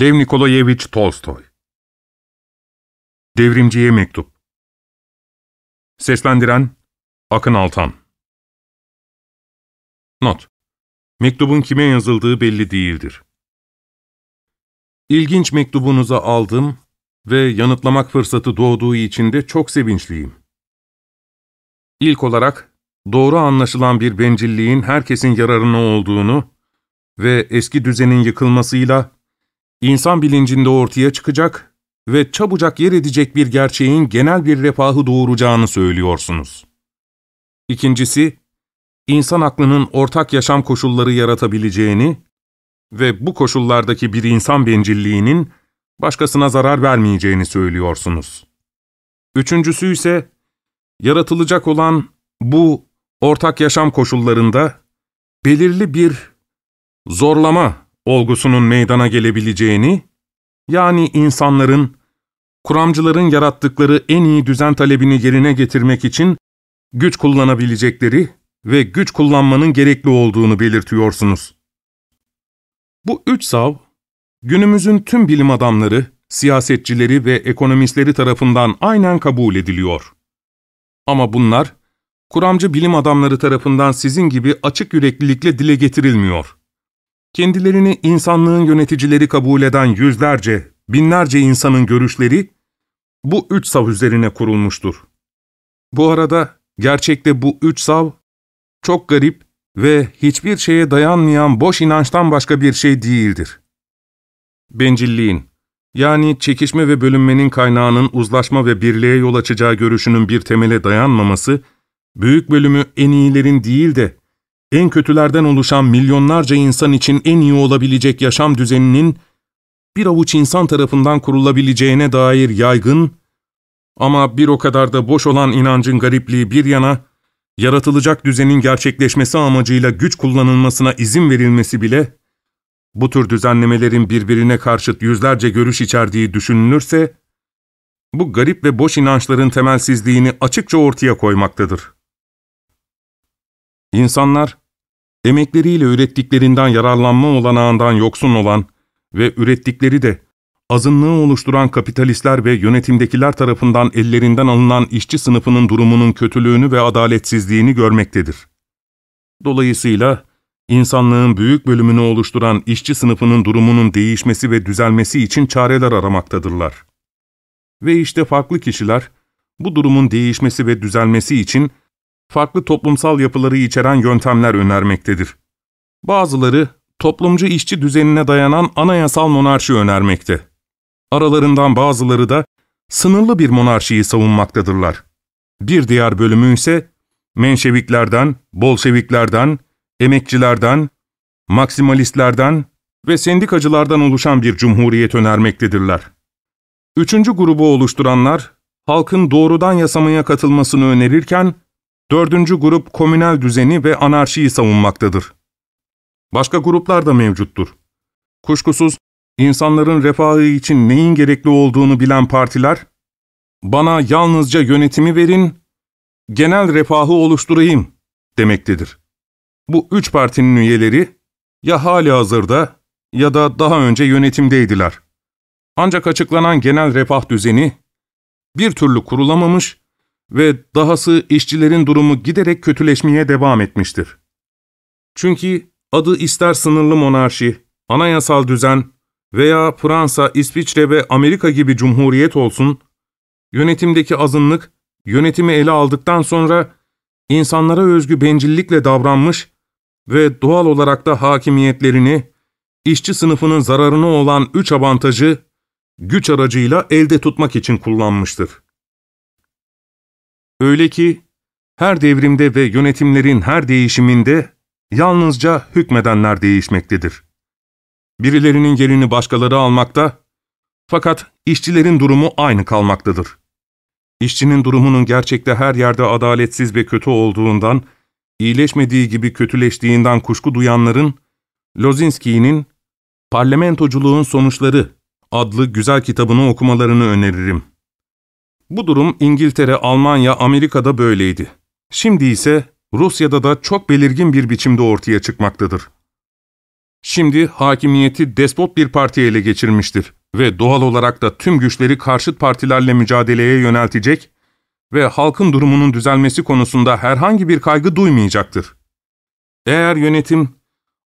Lev Nikolayevich Tolstoy Devrimciye Mektup Seslendiren Akın Altan Not Mektubun kime yazıldığı belli değildir. İlginç mektubunuza aldım ve yanıtlamak fırsatı doğduğu için de çok sevinçliyim. İlk olarak, doğru anlaşılan bir bencilliğin herkesin yararına olduğunu ve eski düzenin yıkılmasıyla insan bilincinde ortaya çıkacak ve çabucak yer edecek bir gerçeğin genel bir refahı doğuracağını söylüyorsunuz. İkincisi, insan aklının ortak yaşam koşulları yaratabileceğini ve bu koşullardaki bir insan bencilliğinin başkasına zarar vermeyeceğini söylüyorsunuz. Üçüncüsü ise, yaratılacak olan bu ortak yaşam koşullarında belirli bir zorlama olgusunun meydana gelebileceğini, yani insanların, kuramcıların yarattıkları en iyi düzen talebini yerine getirmek için güç kullanabilecekleri ve güç kullanmanın gerekli olduğunu belirtiyorsunuz. Bu üç sav, günümüzün tüm bilim adamları, siyasetçileri ve ekonomistleri tarafından aynen kabul ediliyor. Ama bunlar, kuramcı bilim adamları tarafından sizin gibi açık yüreklilikle dile getirilmiyor. Kendilerini insanlığın yöneticileri kabul eden yüzlerce, binlerce insanın görüşleri bu üç sav üzerine kurulmuştur. Bu arada gerçekte bu üç sav çok garip ve hiçbir şeye dayanmayan boş inançtan başka bir şey değildir. Bencilliğin, yani çekişme ve bölünmenin kaynağının uzlaşma ve birliğe yol açacağı görüşünün bir temele dayanmaması, büyük bölümü en iyilerin değil de en kötülerden oluşan milyonlarca insan için en iyi olabilecek yaşam düzeninin bir avuç insan tarafından kurulabileceğine dair yaygın ama bir o kadar da boş olan inancın garipliği bir yana, yaratılacak düzenin gerçekleşmesi amacıyla güç kullanılmasına izin verilmesi bile, bu tür düzenlemelerin birbirine karşıt yüzlerce görüş içerdiği düşünülürse, bu garip ve boş inançların temelsizliğini açıkça ortaya koymaktadır. İnsanlar, emekleriyle ürettiklerinden yararlanma olanağından yoksun olan ve ürettikleri de azınlığı oluşturan kapitalistler ve yönetimdekiler tarafından ellerinden alınan işçi sınıfının durumunun kötülüğünü ve adaletsizliğini görmektedir. Dolayısıyla, insanlığın büyük bölümünü oluşturan işçi sınıfının durumunun değişmesi ve düzelmesi için çareler aramaktadırlar. Ve işte farklı kişiler, bu durumun değişmesi ve düzelmesi için farklı toplumsal yapıları içeren yöntemler önermektedir. Bazıları, toplumcu işçi düzenine dayanan anayasal monarşi önermekte. Aralarından bazıları da sınırlı bir monarşiyi savunmaktadırlar. Bir diğer bölümü ise Menşeviklerden, Bolşeviklerden, emekçilerden, maksimalistlerden ve sendikacılardan oluşan bir cumhuriyet önermektedirler. Üçüncü grubu oluşturanlar, halkın doğrudan yasamaya katılmasını önerirken, dördüncü grup komünel düzeni ve anarşiyi savunmaktadır. Başka gruplar da mevcuttur. Kuşkusuz insanların refahı için neyin gerekli olduğunu bilen partiler, bana yalnızca yönetimi verin, genel refahı oluşturayım demektedir. Bu üç partinin üyeleri ya hali hazırda ya da daha önce yönetimdeydiler. Ancak açıklanan genel refah düzeni bir türlü kurulamamış ve dahası işçilerin durumu giderek kötüleşmeye devam etmiştir. Çünkü adı ister sınırlı monarşi, anayasal düzen veya Fransa, İsviçre ve Amerika gibi cumhuriyet olsun, yönetimdeki azınlık, yönetimi ele aldıktan sonra insanlara özgü bencillikle davranmış ve doğal olarak da hakimiyetlerini, işçi sınıfının zararına olan üç avantajı, güç aracıyla elde tutmak için kullanmıştır. Öyle ki, her devrimde ve yönetimlerin her değişiminde yalnızca hükmedenler değişmektedir. Birilerinin yerini başkaları almakta, fakat işçilerin durumu aynı kalmaktadır. İşçinin durumunun gerçekte her yerde adaletsiz ve kötü olduğundan, iyileşmediği gibi kötüleştiğinden kuşku duyanların, Lozinski'nin Parlamentoculuğun Sonuçları adlı güzel kitabını okumalarını öneririm. Bu durum İngiltere, Almanya, Amerika'da böyleydi. Şimdi ise Rusya'da da çok belirgin bir biçimde ortaya çıkmaktadır. Şimdi hakimiyeti despot bir parti ele geçirmiştir ve doğal olarak da tüm güçleri karşıt partilerle mücadeleye yöneltecek ve halkın durumunun düzelmesi konusunda herhangi bir kaygı duymayacaktır. Eğer yönetim,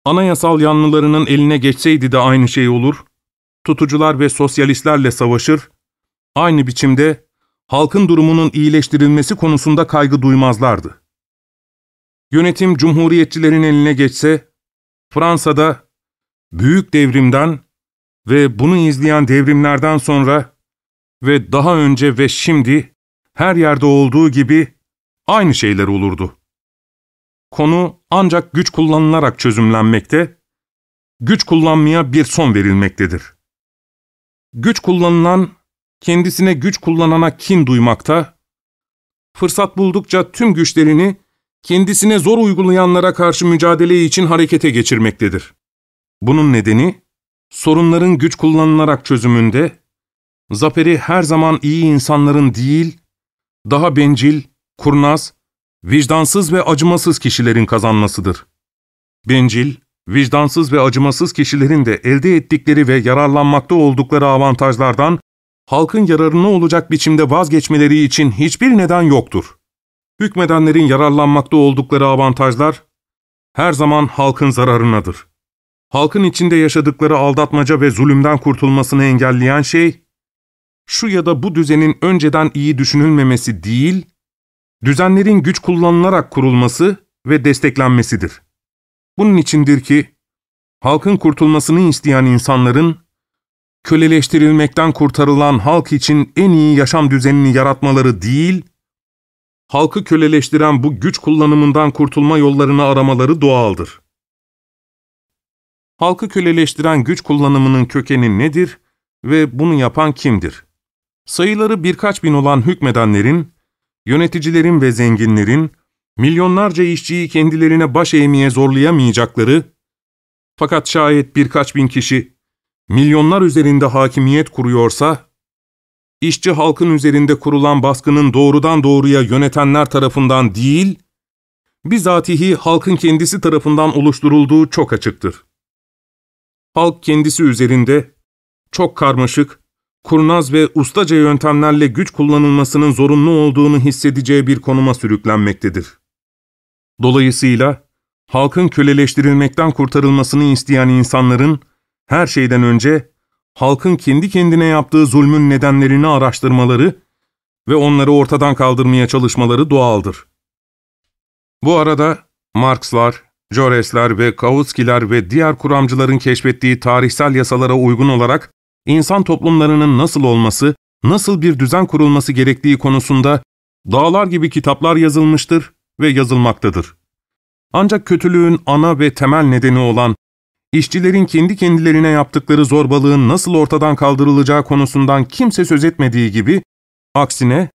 anayasal yanlılarının eline geçseydi de aynı şey olur, tutucular ve sosyalistlerle savaşır, aynı biçimde halkın durumunun iyileştirilmesi konusunda kaygı duymazlardı. Yönetim cumhuriyetçilerin eline geçse, Fransa'da büyük devrimden ve bunu izleyen devrimlerden sonra ve daha önce ve şimdi her yerde olduğu gibi aynı şeyler olurdu. Konu ancak güç kullanılarak çözümlenmekte, güç kullanmaya bir son verilmektedir. Güç kullanılan, kendisine güç kullanana kin duymakta, fırsat buldukça tüm güçlerini kendisine zor uygulayanlara karşı mücadele için harekete geçirmektedir. Bunun nedeni, sorunların güç kullanılarak çözümünde, zaferi her zaman iyi insanların değil, daha bencil, kurnaz, vicdansız ve acımasız kişilerin kazanmasıdır. Bencil, vicdansız ve acımasız kişilerin de elde ettikleri ve yararlanmakta oldukları avantajlardan halkın yararına olacak biçimde vazgeçmeleri için hiçbir neden yoktur. Hükmedenlerin yararlanmakta oldukları avantajlar her zaman halkın zararınadır. Halkın içinde yaşadıkları aldatmaca ve zulümden kurtulmasını engelleyen şey, şu ya da bu düzenin önceden iyi düşünülmemesi değil, düzenlerin güç kullanılarak kurulması ve desteklenmesidir. Bunun içindir ki, halkın kurtulmasını isteyen insanların, köleleştirilmekten kurtarılan halk için en iyi yaşam düzenini yaratmaları değil, halkı köleleştiren bu güç kullanımından kurtulma yollarını aramaları doğaldır. Halkı köleleştiren güç kullanımının kökeni nedir ve bunu yapan kimdir? Sayıları birkaç bin olan hükmedenlerin, yöneticilerin ve zenginlerin, milyonlarca işçiyi kendilerine baş eğmeye zorlayamayacakları, fakat şayet birkaç bin kişi, milyonlar üzerinde hakimiyet kuruyorsa, işçi halkın üzerinde kurulan baskının doğrudan doğruya yönetenler tarafından değil, bizatihi halkın kendisi tarafından oluşturulduğu çok açıktır. Halk kendisi üzerinde çok karmaşık, kurnaz ve ustaca yöntemlerle güç kullanılmasının zorunlu olduğunu hissedeceği bir konuma sürüklenmektedir. Dolayısıyla, halkın köleleştirilmekten kurtarılmasını isteyen insanların, her şeyden önce, halkın kendi kendine yaptığı zulmün nedenlerini araştırmaları ve onları ortadan kaldırmaya çalışmaları doğaldır. Bu arada, Marxlar, Joresler ve Kautsky'ler ve diğer kuramcıların keşfettiği tarihsel yasalara uygun olarak insan toplumlarının nasıl olması, nasıl bir düzen kurulması gerektiği konusunda dağlar gibi kitaplar yazılmıştır ve yazılmaktadır. Ancak kötülüğün ana ve temel nedeni olan, işçilerin kendi kendilerine yaptıkları zorbalığın nasıl ortadan kaldırılacağı konusundan kimse söz etmediği gibi, aksine,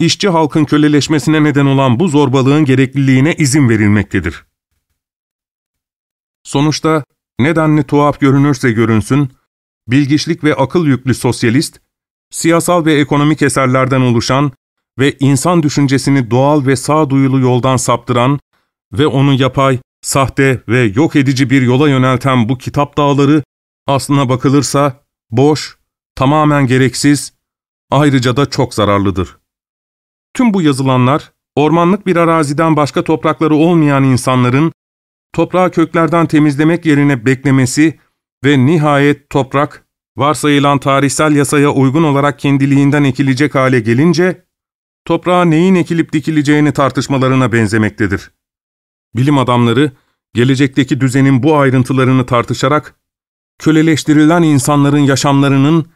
işçi halkın köleleşmesine neden olan bu zorbalığın gerekliliğine izin verilmektedir. Sonuçta, nedenli tuhaf görünürse görünsün, bilgiçlik ve akıl yüklü sosyalist, siyasal ve ekonomik eserlerden oluşan ve insan düşüncesini doğal ve sağduyulu yoldan saptıran ve onu yapay, sahte ve yok edici bir yola yönelten bu kitap dağları, aslına bakılırsa boş, tamamen gereksiz, ayrıca da çok zararlıdır. Tüm bu yazılanlar, ormanlık bir araziden başka toprakları olmayan insanların, toprağı köklerden temizlemek yerine beklemesi ve nihayet toprak, varsayılan tarihsel yasaya uygun olarak kendiliğinden ekilecek hale gelince, toprağa neyin ekilip dikileceğini tartışmalarına benzemektedir. Bilim adamları, gelecekteki düzenin bu ayrıntılarını tartışarak, köleleştirilen insanların yaşamlarının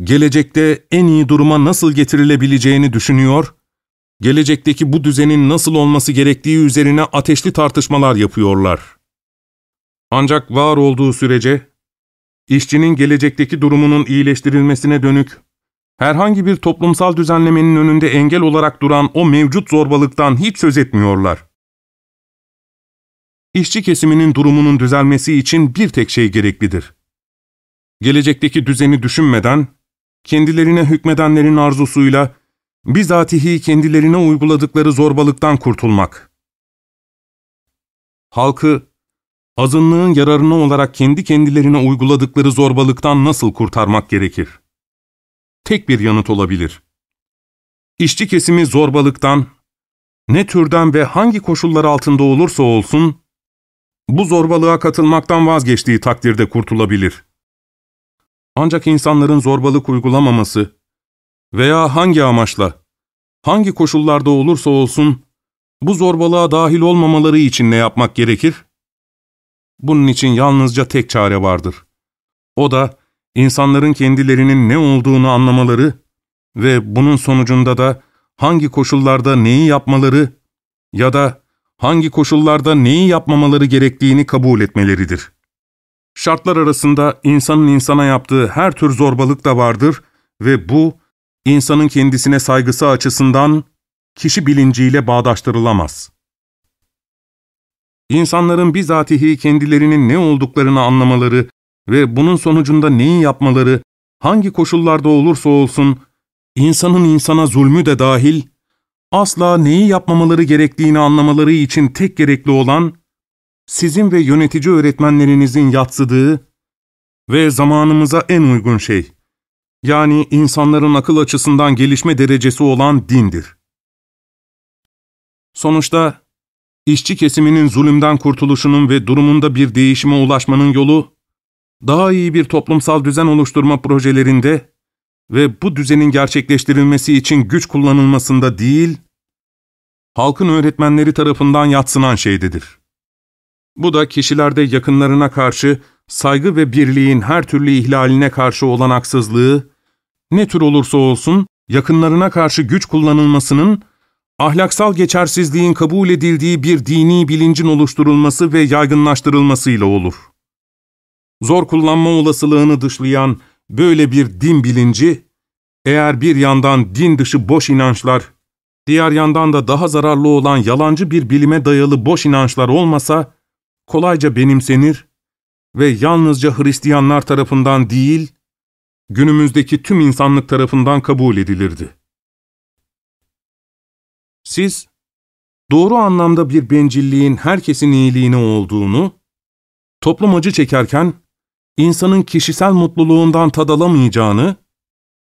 gelecekte en iyi duruma nasıl getirilebileceğini düşünüyor, gelecekteki bu düzenin nasıl olması gerektiği üzerine ateşli tartışmalar yapıyorlar. Ancak var olduğu sürece, işçinin gelecekteki durumunun iyileştirilmesine dönük, herhangi bir toplumsal düzenlemenin önünde engel olarak duran o mevcut zorbalıktan hiç söz etmiyorlar. İşçi kesiminin durumunun düzelmesi için bir tek şey gereklidir. Gelecekteki düzeni düşünmeden, kendilerine hükmedenlerin arzusuyla, bizatihi kendilerine uyguladıkları zorbalıktan kurtulmak. Halkı, azınlığın yararına olarak kendi kendilerine uyguladıkları zorbalıktan nasıl kurtarmak gerekir? Tek bir yanıt olabilir. İşçi kesimi zorbalıktan, ne türden ve hangi koşullar altında olursa olsun, bu zorbalığa katılmaktan vazgeçtiği takdirde kurtulabilir. Ancak insanların zorbalık uygulamaması veya hangi amaçla, hangi koşullarda olursa olsun, bu zorbalığa dahil olmamaları için ne yapmak gerekir? Bunun için yalnızca tek çare vardır. O da, insanların kendilerinin ne olduğunu anlamaları ve bunun sonucunda da hangi koşullarda neyi yapmaları ya da hangi koşullarda neyi yapmamaları gerektiğini kabul etmeleridir. Şartlar arasında insanın insana yaptığı her tür zorbalık da vardır ve bu, insanın kendisine saygısı açısından kişi bilinciyle bağdaştırılamaz. İnsanların bizatihi kendilerinin ne olduklarını anlamaları ve bunun sonucunda neyi yapmaları, hangi koşullarda olursa olsun, insanın insana zulmü de dahil, asla neyi yapmamaları gerektiğini anlamaları için tek gerekli olan, sizin ve yönetici öğretmenlerinizin yatsıdığı ve zamanımıza en uygun şey, yani insanların akıl açısından gelişme derecesi olan dindir. Sonuçta, işçi kesiminin zulümden kurtuluşunun ve durumunda bir değişime ulaşmanın yolu, daha iyi bir toplumsal düzen oluşturma projelerinde ve bu düzenin gerçekleştirilmesi için güç kullanılmasında değil, halkın öğretmenleri tarafından yatsınan şeydedir. Bu da kişilerde yakınlarına karşı saygı ve birliğin her türlü ihlaline karşı olanaksızlığı, ne tür olursa olsun yakınlarına karşı güç kullanılmasının, ahlaksal geçersizliğin kabul edildiği bir dini bilincin oluşturulması ve yaygınlaştırılmasıyla olur. Zor kullanma olasılığını dışlayan böyle bir din bilinci, eğer bir yandan din dışı boş inançlar, diğer yandan da daha zararlı olan yalancı bir bilime dayalı boş inançlar olmasa, kolayca benimsenir ve yalnızca Hristiyanlar tarafından değil, günümüzdeki tüm insanlık tarafından kabul edilirdi. Siz, doğru anlamda bir bencilliğin herkesin iyiliğine olduğunu, toplum acı çekerken, insanın kişisel mutluluğundan tad alamayacağını,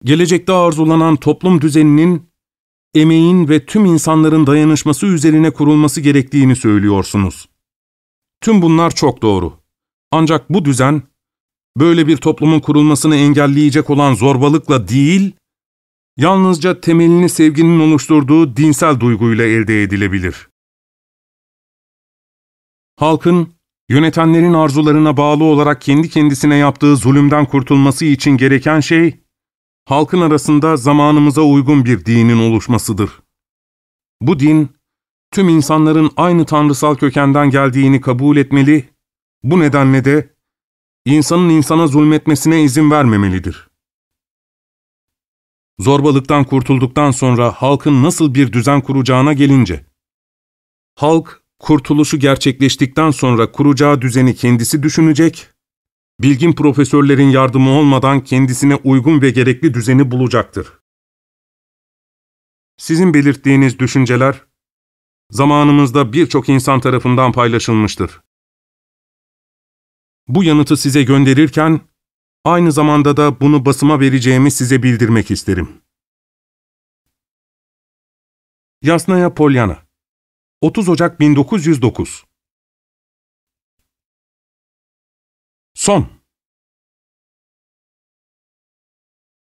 gelecekte arzulanan toplum düzeninin, emeğin ve tüm insanların dayanışması üzerine kurulması gerektiğini söylüyorsunuz. Tüm bunlar çok doğru. Ancak bu düzen, böyle bir toplumun kurulmasını engelleyecek olan zorbalıkla değil, yalnızca temelini sevginin oluşturduğu dinsel duyguyla elde edilebilir. Halkın, yönetenlerin arzularına bağlı olarak kendi kendisine yaptığı zulümden kurtulması için gereken şey, halkın arasında zamanımıza uygun bir dinin oluşmasıdır. Bu din, tüm insanların aynı tanrısal kökenden geldiğini kabul etmeli, bu nedenle de insanın insana zulmetmesine izin vermemelidir. Zorbalıktan kurtulduktan sonra halkın nasıl bir düzen kuracağına gelince, halk, kurtuluşu gerçekleştikten sonra kuracağı düzeni kendisi düşünecek, bilgin profesörlerin yardımı olmadan kendisine uygun ve gerekli düzeni bulacaktır. Sizin belirttiğiniz düşünceler, zamanımızda birçok insan tarafından paylaşılmıştır. Bu yanıtı size gönderirken, aynı zamanda da bunu basıma vereceğimi size bildirmek isterim. Yasnaya Polyana 30 Ocak 1909 Son